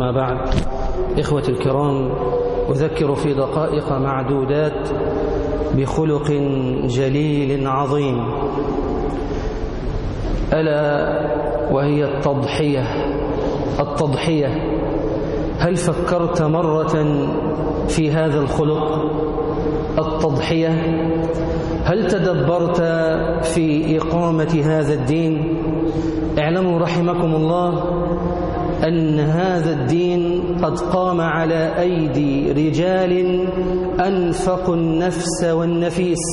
ما بعد. إخوة الكرام أذكر في دقائق معدودات بخلق جليل عظيم. ألا وهي التضحية التضحية. هل فكرت مرة في هذا الخلق؟ التضحية. هل تدبرت في إقامة هذا الدين؟ اعلموا رحمكم الله أن هذا الدين قد قام على أيدي رجال أنفقوا النفس والنفيس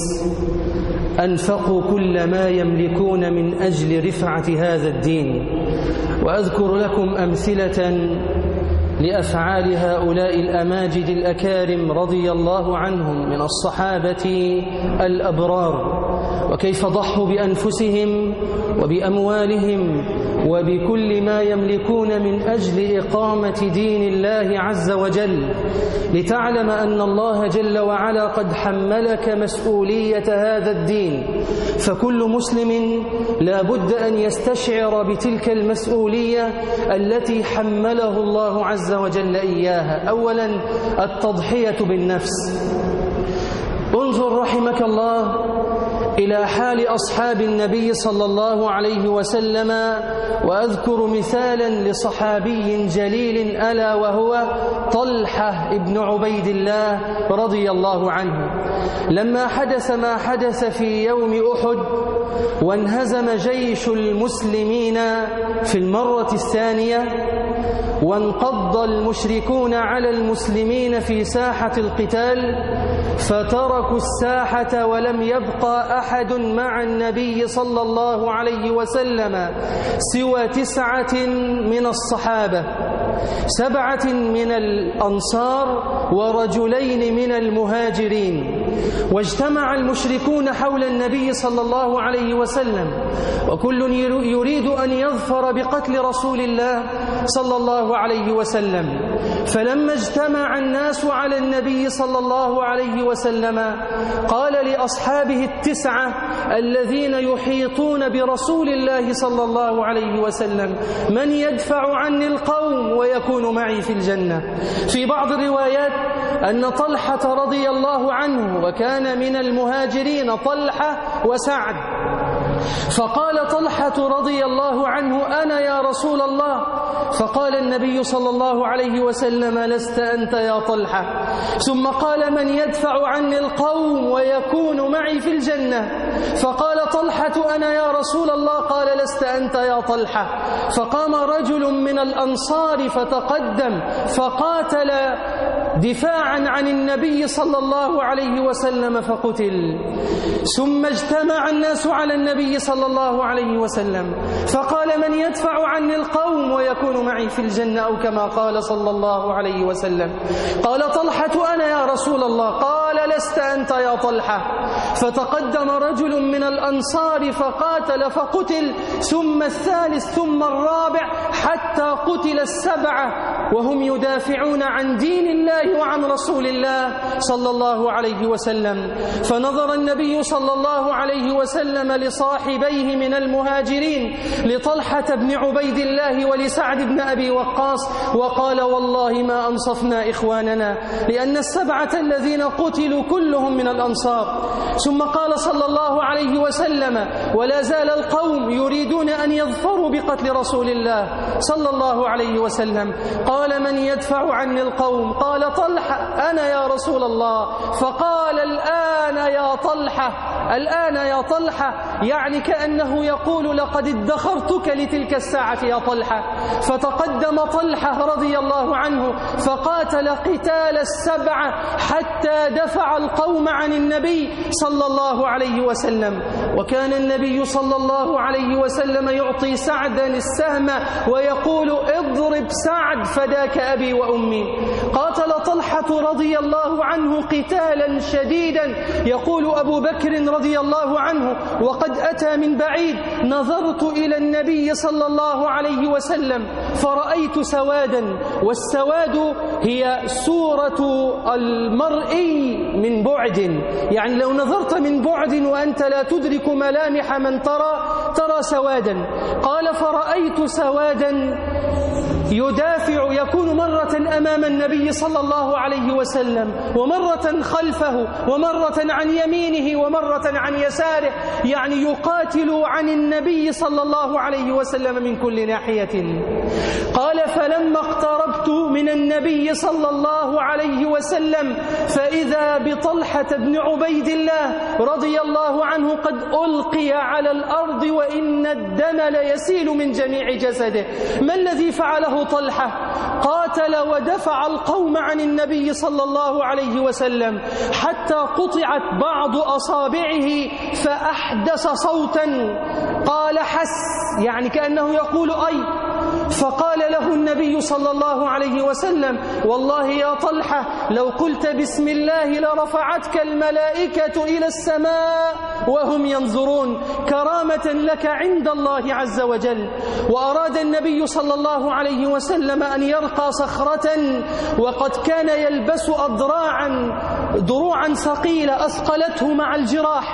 أنفقوا كل ما يملكون من أجل رفعة هذا الدين. وأذكر لكم أمثلة لأفعال هؤلاء الأماجد الأكارم رضي الله عنهم من الصحابة الأبرار. وكيف ضحوا بأنفسهم وبأموالهم وبكل ما يملكون من أجل إقامة دين الله عز وجل لتعلم أن الله جل وعلا قد حملك مسؤولية هذا الدين. فكل مسلم لا بد أن يستشعر بتلك المسؤولية التي حمله الله عز وجل إياها. أولا التضحية بالنفس. انظر رحمك الله إلى حال أصحاب النبي صلى الله عليه وسلم وأذكر مثالا لصحابي جليل ألا وهو طلحة ابن عبيد الله رضي الله عنه. لما حدث ما حدث في يوم أحد وانهزم جيش المسلمين في المرة الثانية وانقض المشركون على المسلمين في ساحة القتال فتركوا الساحة ولم يبقى أحد مع النبي صلى الله عليه وسلم سوى تسعة من الصحابة سبعة من الأنصار ورجلين من المهاجرين واجتمع المشركون حول النبي صلى الله عليه وسلم وكل يريد أن يظفر بقتل رسول الله صلى الله عليه وسلم. فلما اجتمع الناس على النبي صلى الله عليه وسلم قال لأصحابه التسعة الذين يحيطون برسول الله صلى الله عليه وسلم من يدفع عني القوم ويكون معي في الجنة؟ في بعض الروايات أن طلحة رضي الله عنه وكان من المهاجرين طلحة وسعد. فقال طلحة رضي الله عنه أنا يا رسول الله فقال النبي صلى الله عليه وسلم لست أنت يا طلحة. ثم قال من يدفع عني القوم ويكون معي في الجنة. فقال طلحة أنا يا رسول الله. قال لست أنت يا طلحة. فقام رجل من الأنصار فتقدم فقاتل دفاعا عن النبي صلى الله عليه وسلم فقتل. ثم اجتمع الناس على النبي صلى الله عليه وسلم. فقال من يدفع عني القوم ويكون معي في الجنة أو كما قال صلى الله عليه وسلم. قال طلحة أنا يا رسول الله. قال لست أنت يا طلحة. فتقدم رجل من الأنصار فقاتل فقتل. ثم الثالث ثم الرابع حتى قتل السبعة. وهم يدافعون عن دين الله وعن رسول الله صلى الله عليه وسلم. فنظر النبي صلى الله عليه وسلم لصاحبيه من المهاجرين لطلحة بن عبيد الله ولسعد بن أبي وقاص وقال والله ما أنصفنا إخواننا لأن السبعة الذين قتلوا كلهم من الأنصار. ثم قال صلى الله عليه وسلم ولا زال القوم يريدون أن يظفروا بقتل رسول الله صلى الله عليه وسلم. قال من يدفع عني القوم؟ قال طلحة. أنا يا رسول الله. فقال الآن يا طلحة. الآن يا طلحة. يعني كأنه يقول لقد ادخرتك لتلك الساعة يا طلحة. فتقدم طلحة رضي الله عنه فقاتل قتال السبعة حتى دفع القوم عن النبي صلى الله عليه وسلم. وكان النبي صلى الله عليه وسلم يعطي سعدا السهم ويقول اضرب سعد فداك أبي وأمي. قاتل طلحة رضي الله عنه قتالا شديدا. يقول أبو بكر رضي الله عنه وقد أتى من بعيد نظرت إلى النبي صلى الله عليه وسلم فرأيت سوادا والسواد هي صورة المرئي من بعد. يعني لو نظرت من بعد وأنت لا تدرك ملامح من ترى ترى سوادا. قال فرأيت سوادا يدافع يكون أمام النبي صلى الله عليه وسلم ومرة خلفه ومرة عن يمينه ومرة عن يساره يعني يقاتل عن النبي صلى الله عليه وسلم من كل ناحية. قال فلما اقتربت من النبي صلى الله عليه وسلم فإذا بطلحة بن عبيد الله رضي الله عنه قد ألقي على الأرض وإن الدم ليسيل من جميع جسده. ما الذي فعله طلحة؟ قاتل ودفع القوم عن النبي صلى الله عليه وسلم حتى قطعت بعض أصابعه فأحدث صوتا. قال حس يعني كأنه يقول أي فقال له النبي صلى الله عليه وسلم والله يا طلحة لو قلت بسم الله لرفعتك الملائكة إلى السماء وهم ينظرون. كرامة لك عند الله عز وجل. وأراد النبي صلى الله عليه وسلم أن يرقى صخرة وقد كان يلبس أضراعا دروعا ثقيلة أثقلته مع الجراح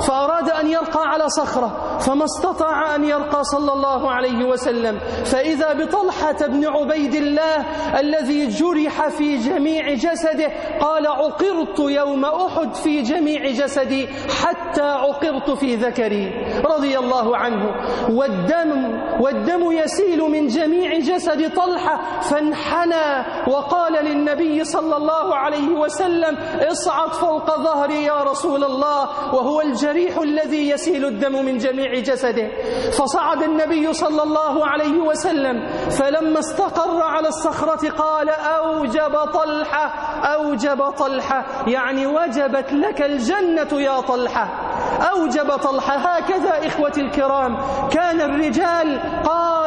فأراد أن يرقى على صخرة. فما استطاع أن يرقى صلى الله عليه وسلم. فإذا بطلحة بن عبيد الله الذي جرح في جميع جسده قال عقرت يوم أحد في جميع جسدي حتى عقرت في ذكري. رضي الله عنه. والدم والدم يسيل من جميع جسد طلحة فانحنى وقال للنبي صلى الله عليه وسلم اصعد فوق ظهري يا رسول الله. وهو الجريح الذي يسيل الدم من جميع جسده. فصعد النبي صلى الله عليه وسلم فلما استقر على الصخرة قال أوجب طلحة أوجب طلحة. يعني وجبت لك الجنة يا طلحة. أوجب طلحة. هكذا إخوتي الكرام كان الرجال قال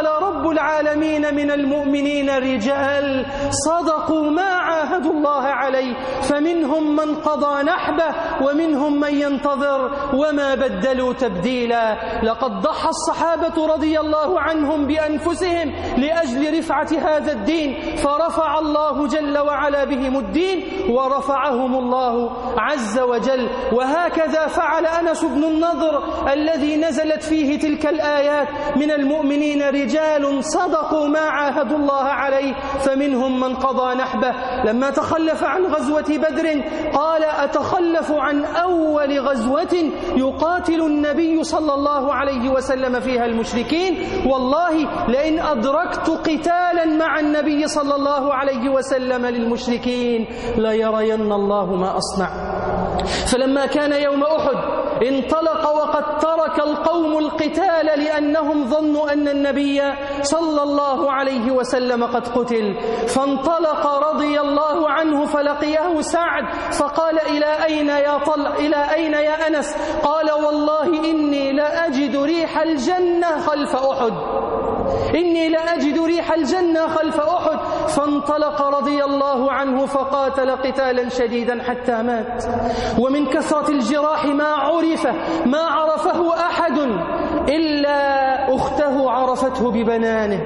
رب العالمين من المؤمنين رجال صدقوا ما عاهدوا الله عليه فمنهم من قضى نحبه ومنهم من ينتظر وما بدلوا تبديلا. لقد ضحى الصحابة رضي الله عنهم بأنفسهم لأجل رفعة هذا الدين فرفع الله جل وعلا بهم الدين ورفعهم الله عز وجل. وهكذا فعل أنس بن النضر الذي نزلت فيه تلك الآيات. من المؤمنين رجال صدقوا ما عاهدوا الله عليه فمنهم من قضى نحبه. لما تخلف عن غزوة بدر قال أتخلف عن أول غزوة يقاتل النبي صلى الله عليه وسلم فيها المشركين؟ والله لئن أدركت قتالا مع النبي صلى الله عليه وسلم للمشركين ليرين الله ما أصنع. فلما كان يوم أحد انطلق وقد ترك القتال لأنهم ظنوا أن النبي صلى الله عليه وسلم قد قتل. فانطلق رضي الله عنه فلقيه سعد فقال إلى أين يا طل إلى أين يا أنس؟ قال والله إني لأجد ريح الجنة خلف أحد. إني لأجد ريح الجنة خلف أحد. فانطلق رضي الله عنه فقاتل قتالا شديدا حتى مات. ومن كثرة الجراح ما عرف ما عرفه أحد إلا أخته عرفته ببنانه.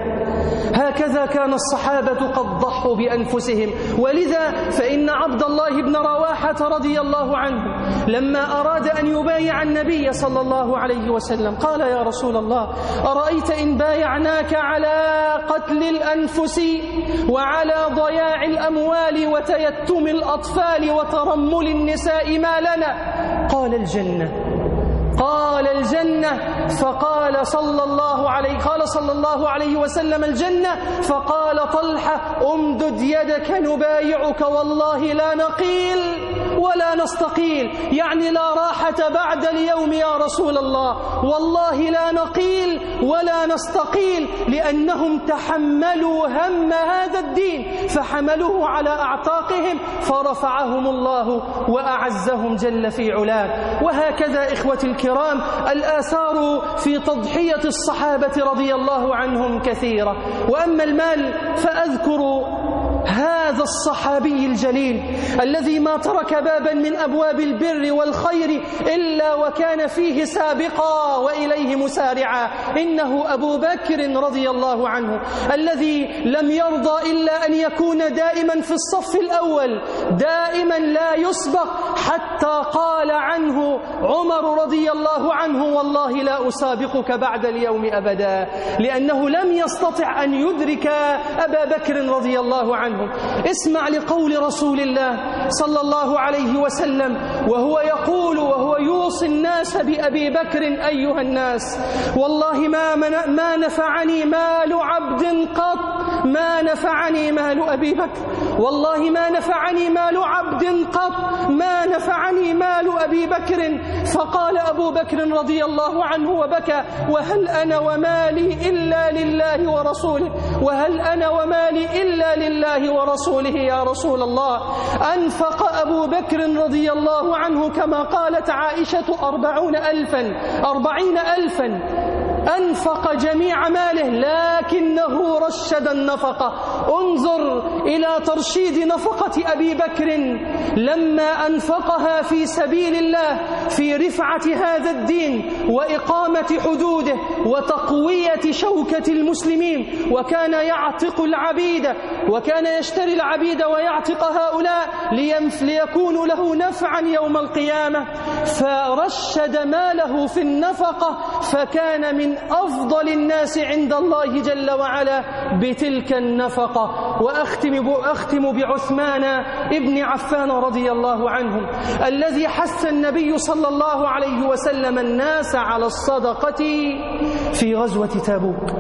هكذا كان الصحابة قد ضحوا بأنفسهم. ولذا فإن عبد الله بن رواحة رضي الله عنه لما أراد أن يبايع النبي صلى الله عليه وسلم قال يا رسول الله أرأيت إن بايعناك على قتل الأنفس وعلى ضياع الأموال وتيتم الأطفال وترمل النساء ما لنا؟ قال الجنة. قال الجنة فقال صلى الله عليه قال صلى الله عليه وسلم الجنة فقال طلحة امدد يدك نبايعك والله لا نقيل. ولا نستقيل. يعني لا راحة بعد اليوم يا رسول الله. والله لا نقيل ولا نستقيل لأنهم تحملوا هم هذا الدين فحملوه على أعتاقهم فرفعهم الله وأعزهم جل في علاه. وهكذا إخوتي الكرام الآثار في تضحية الصحابة رضي الله عنهم كثيرة. وأما المال فأذكر هذا الصحابي الجليل الذي ما ترك بابا من أبواب البر والخير إلا وكان فيه سابقا وإليه مسارعا. إنه أبو بكر رضي الله عنه الذي لم يرضى إلا أن يكون دائما في الصف الأول دائما لا يسبق حتى قال عنه عمر رضي الله عنه والله لا أسابقك بعد اليوم أبدا لأنه لم يستطع أن يدرك أبا بكر رضي الله عنه. اسمع لقول رسول الله صلى الله عليه وسلم وهو يقول وهو يوصي الناس بأبي بكر أيها الناس والله ما, ما نفعني مال عبد قط ما نفعني مال أبي بكر والله ما نفعني مال عبد قط ما نفعني مال أبي بكر. فقال أبو بكر رضي الله عنه وبكى وهل أنا ومالي إلا لله ورسوله؟ وهل أنا ومالي إلا لله ورسوله يا رسول الله؟ أنفق أبو بكر رضي الله عنه كما قالت عائشة أربعون ألفا أربعين ألفا. أنفق جميع ماله لكنه رشد النفقة. انظر إلى ترشيد نفقة أبي بكر. لما أنفقها في سبيل الله في رفعة هذا الدين وإقامة حدوده وتقوية شوكة المسلمين وكان يعتق العبيد وكان يشتري العبيد ويعتق هؤلاء ليكونوا له نفعا يوم القيامة. فرشد ماله في النفقة فكان من أفضل الناس عند الله جل وعلا بتلك النفقة. وأختم, أختم بعثمان ابن عفان رضي الله عنه الذي حث النبي صلى الله عليه وسلم الناس على الصدقة في غزوة تابوك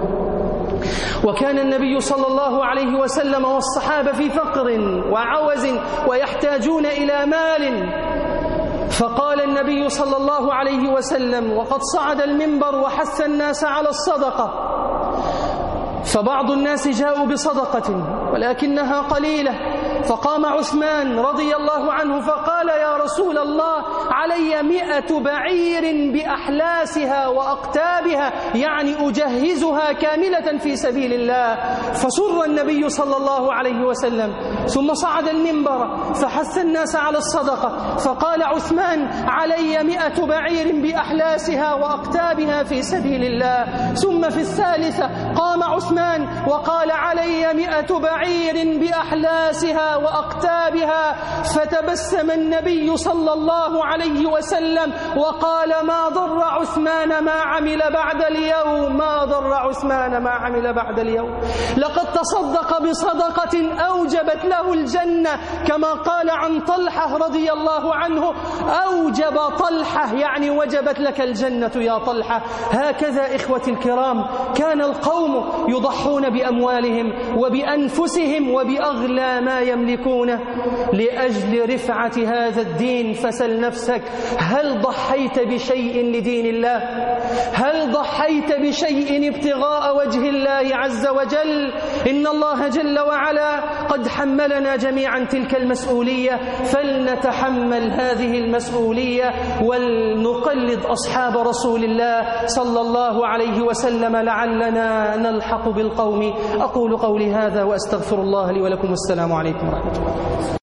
وكان النبي صلى الله عليه وسلم والصحابة في فقر وعوز ويحتاجون إلى مال فقال النبي صلى الله عليه وسلم وقد صعد المنبر وحث الناس على الصدقة. فبعض الناس جاءوا بصدقة ولكنها قليلة. فقام عثمان رضي الله عنه فقال يا رسول الله علي مئة بعير بأحلاسها وأقتابها يعني أجهزها كاملة في سبيل الله. فسر النبي صلى الله عليه وسلم ثم صعد المنبر فحث الناس على الصدقة فقال عثمان علي مئة بعير بأحلاسها وأقتابها في سبيل الله. ثم في الثالثة قام عثمان وقال علي مئة بعير بأحلاسها وأقتابها فتبسم النبي صلى الله عليه وسلم وقال ما ضر عثمان ما عمل بعد اليوم ما ضر عثمان ما عمل بعد اليوم. لقد تصدق بصدقة أوجبت له الجنة كما قال عن طلحة رضي الله عنه أوجب طلحة يعني وجبت لك الجنة يا طلحة. هكذا إخوتي الكرام كان القوم يضحون بأموالهم وبأنفسهم وبأغلى ما يملكونه لأجل رفعة هذا الدين. فسل نفسك هل ضحيت بشيء لدين الله؟ هل ضحيت بشيء ابتغاء وجه الله عز وجل؟ إن الله جل وعلا قد حملنا جميعا تلك المسؤولية. فلنتحمل هذه المسؤولية ولنقلد أصحاب رسول الله صلى الله عليه وسلم لعلنا نلحق بالقوم. أقول قولي هذا وأستغفر الله لي ولكم. والسلام عليكم ورحمة الله.